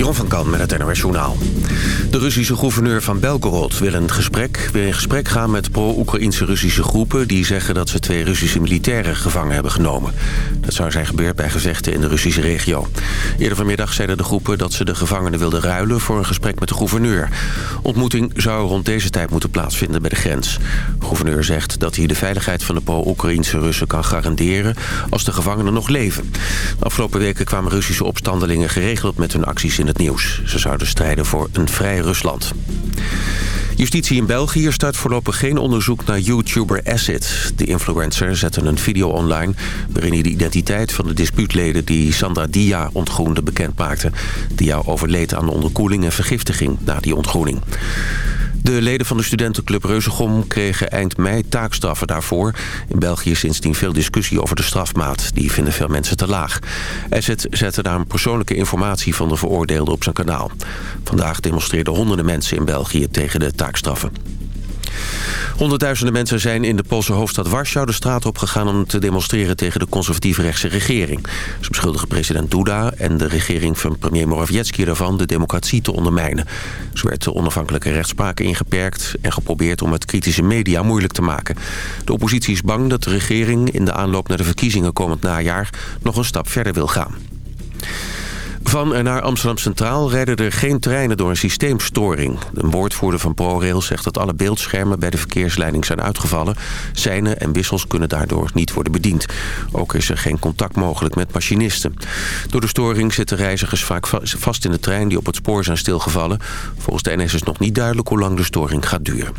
Jeroen van Kan met het NOS Journaal. De Russische gouverneur van Belgorod wil een gesprek, weer in gesprek gaan met pro-Oekraïnse Russische groepen... die zeggen dat ze twee Russische militairen gevangen hebben genomen. Dat zou zijn gebeurd bij gevechten in de Russische regio. Eerder vanmiddag zeiden de groepen dat ze de gevangenen wilden ruilen... voor een gesprek met de gouverneur. Ontmoeting zou rond deze tijd moeten plaatsvinden bij de grens. De gouverneur zegt dat hij de veiligheid van de pro-Oekraïnse Russen kan garanderen... als de gevangenen nog leven. Afgelopen weken kwamen Russische opstandelingen geregeld met hun acties in nieuws. Ze zouden strijden voor een vrij Rusland. Justitie in België start voorlopig geen onderzoek naar YouTuber Acid. De influencer zette een video online... waarin hij de identiteit van de dispuutleden die Sandra Dia ontgroende bekend maakte. Dia overleed aan onderkoeling en vergiftiging na die ontgroening. De leden van de studentenclub Reuzegom kregen eind mei taakstraffen daarvoor. In België is sindsdien veel discussie over de strafmaat. Die vinden veel mensen te laag. Asset zette daar een persoonlijke informatie van de veroordeelde op zijn kanaal. Vandaag demonstreerden honderden mensen in België tegen de taakstraffen. Honderdduizenden mensen zijn in de Poolse hoofdstad Warschau de straat opgegaan om te demonstreren tegen de conservatieve rechtse regering. Ze beschuldigen president Duda en de regering van premier Morawiecki ervan de democratie te ondermijnen. Zo werd de onafhankelijke rechtspraak ingeperkt en geprobeerd om het kritische media moeilijk te maken. De oppositie is bang dat de regering in de aanloop naar de verkiezingen komend najaar nog een stap verder wil gaan. Van en naar Amsterdam Centraal rijden er geen treinen door een systeemstoring. Een woordvoerder van ProRail zegt dat alle beeldschermen bij de verkeersleiding zijn uitgevallen. Seinen en wissels kunnen daardoor niet worden bediend. Ook is er geen contact mogelijk met machinisten. Door de storing zitten reizigers vaak vast in de trein die op het spoor zijn stilgevallen. Volgens de NS is nog niet duidelijk hoe lang de storing gaat duren.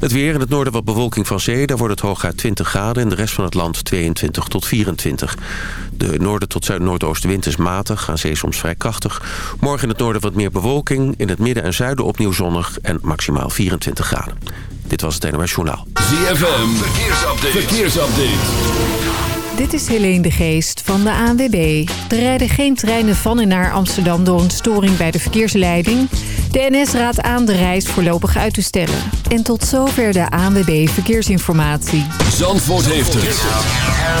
Het weer in het noorden wat bewolking van zee. Daar wordt het hooguit 20 graden. In de rest van het land 22 tot 24. De noorden tot zuid-noordoostenwind is matig. Zee soms vrij krachtig. Morgen in het noorden wat meer bewolking. In het midden en zuiden opnieuw zonnig en maximaal 24 graden. Dit was het NOS Journaal. ZFM, verkeersupdate. verkeersupdate. Dit is Helene de Geest van de ANWB. Er rijden geen treinen van en naar Amsterdam door een storing bij de verkeersleiding. De NS raadt aan de reis voorlopig uit te stellen. En tot zover de ANWB Verkeersinformatie. Zandvoort heeft het.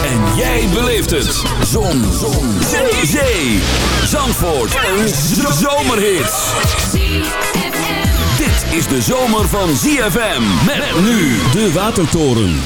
En jij beleeft het. Zon. Zon. Zee. Zee. Zandvoort. Een zomerhit. Dit is de zomer van ZFM. Met nu de Watertoren.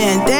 man. Damn.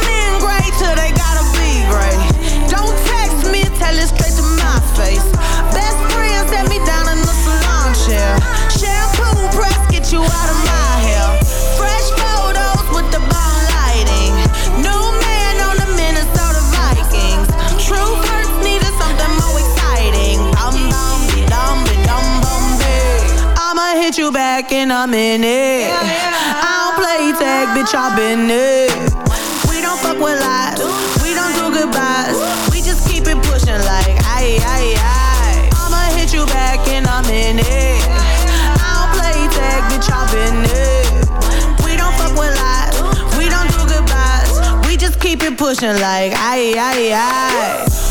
hit you back in a minute. I don't play tag, bitch, I've been it. We don't fuck with lies. We don't do goodbyes. We just keep it pushing like aye aye aye. I'ma hit you back in a minute. I don't play tag, bitch, I been it. We don't fuck with lies. We don't do goodbyes. We just keep it pushing like aye aye aye.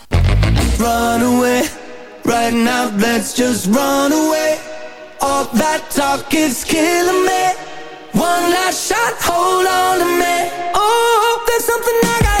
Run away, right now let's just run away. All that talk is killing me. One last shot, hold on to me. Oh, there's something I gotta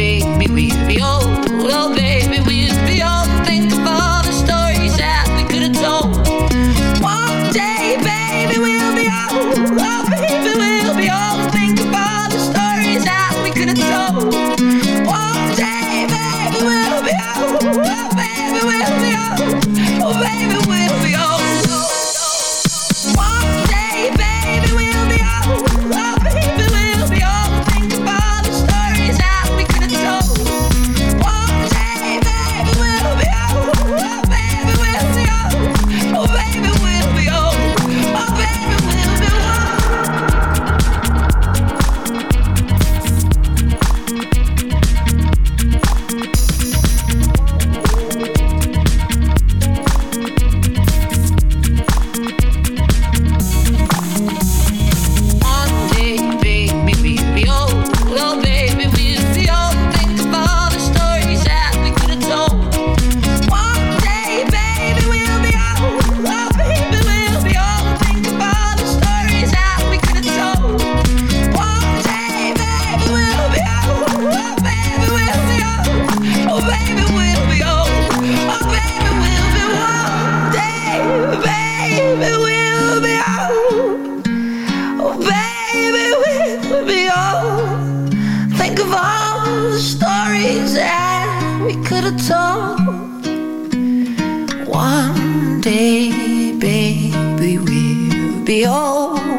never. One day, baby, we'll be old.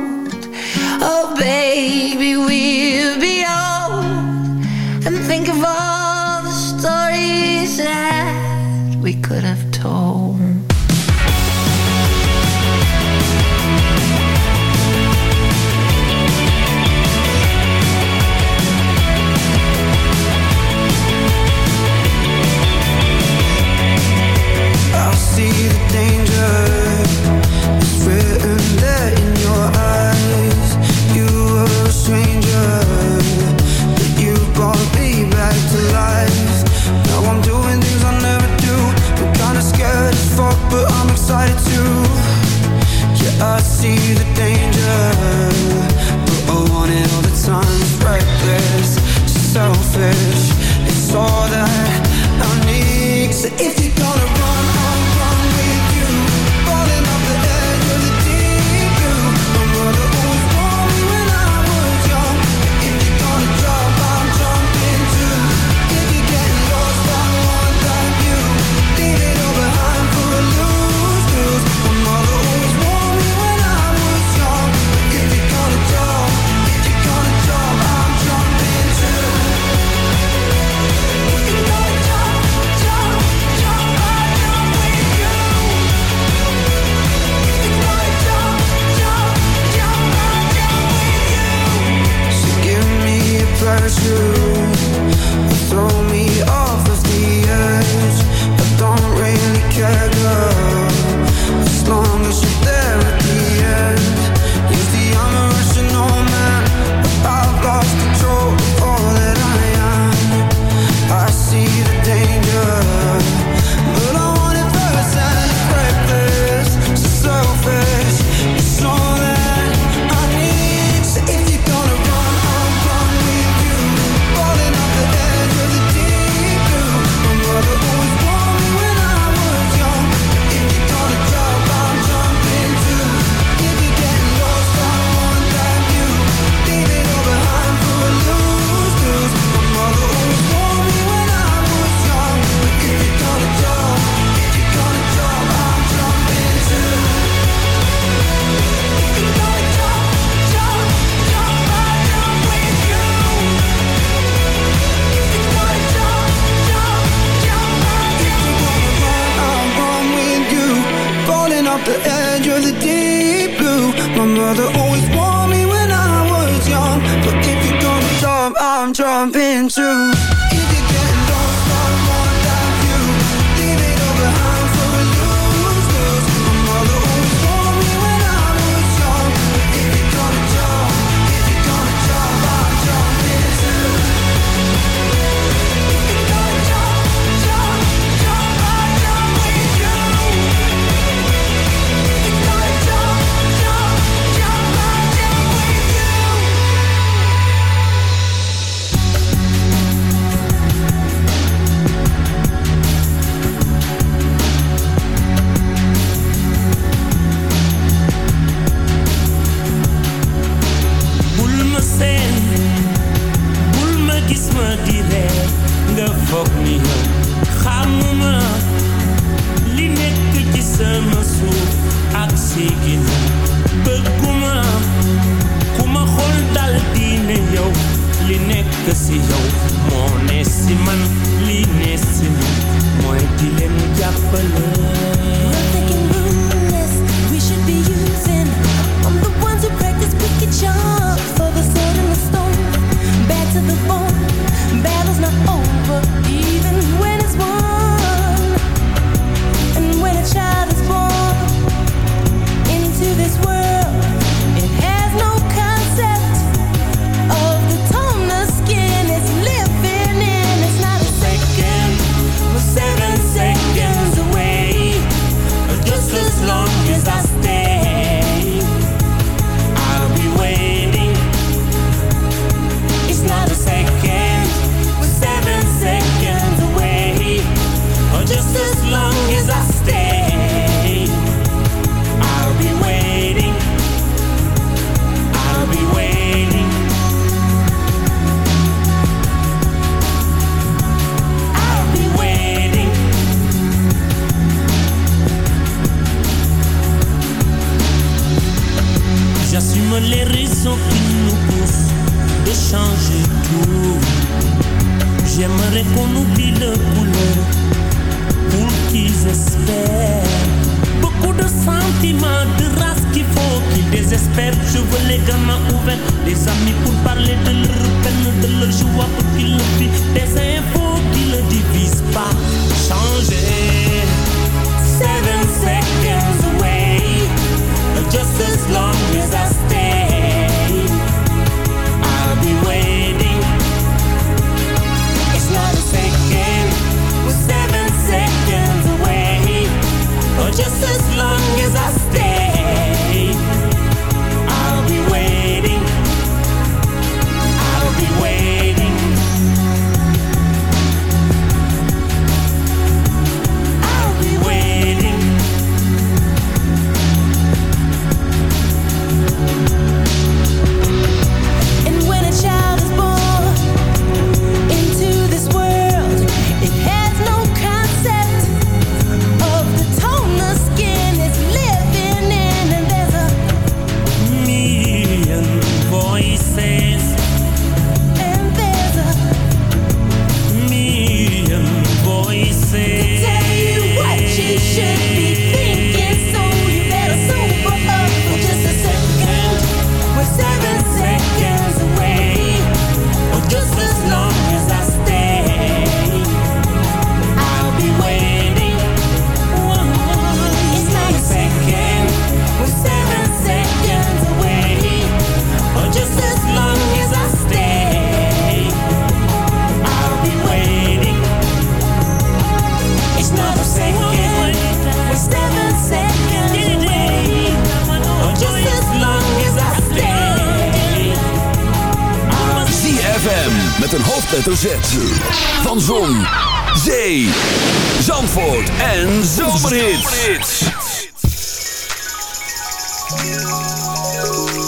see the danger Nessio, more man. Música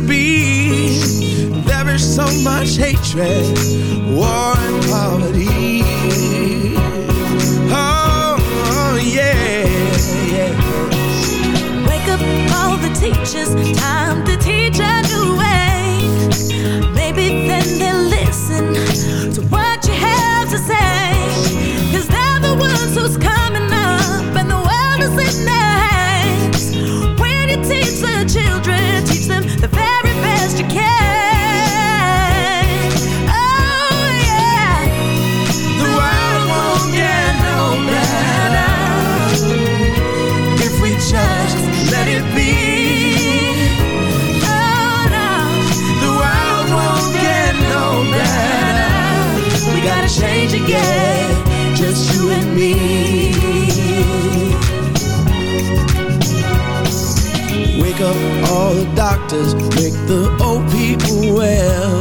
to be. There is so much hatred, war just you and me. Wake up all the doctors, make the old people well.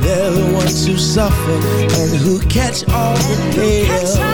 They're the ones who suffer and who catch all the pills.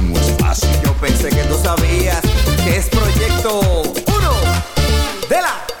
fácil. Yo pensé que tú sabías que es proyecto uno de la.